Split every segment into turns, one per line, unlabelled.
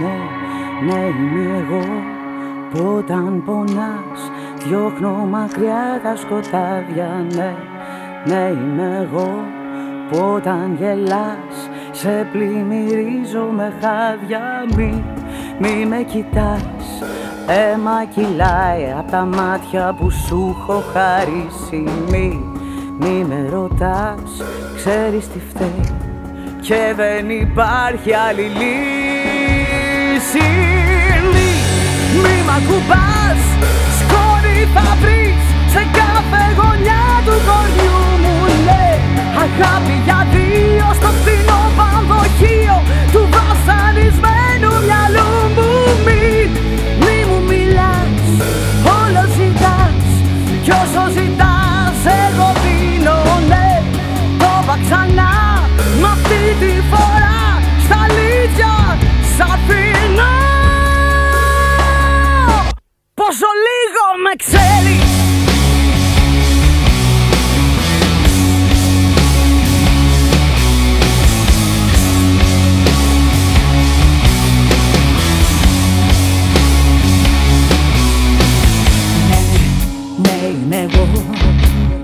Ναι, ναι είμαι εγώ που όταν πονάς διώχνω μακριά τα σκοτάδια. Ναι, ναι είμαι εγώ που όταν γελάς σε πλημμυρίζω με χάδια. Μη, μη με κοιτάς Αίμα κυλάει από τα μάτια που σου έχω χαρίσει. Μη, μη με ρωτάς, ξέρεις τι φταίει Και δεν υπάρχει άλλη λύση. Μη, μη μ' ακουμπάς,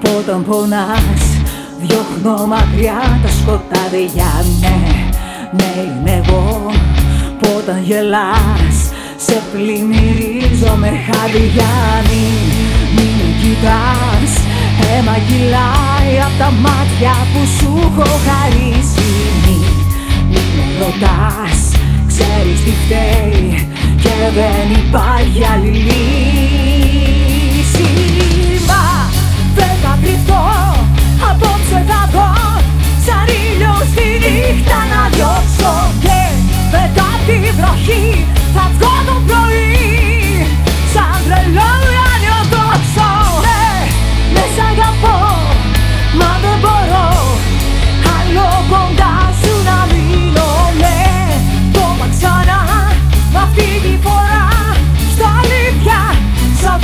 που όταν πονάς Διώχνω μακριά τα σκοτάδια. Ναι, ναι είμαι εγώ που όταν γελάς Σε πλημμυρίζω με χαδιά Μην, μην με κοιτάς Αίμα κυλάει απ' τα μάτια που σου έχω χαρίσει. Μην, μην με ρωτάς Ξέρεις τι φταίει και δεν υπάρχει άλλη λύση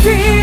dream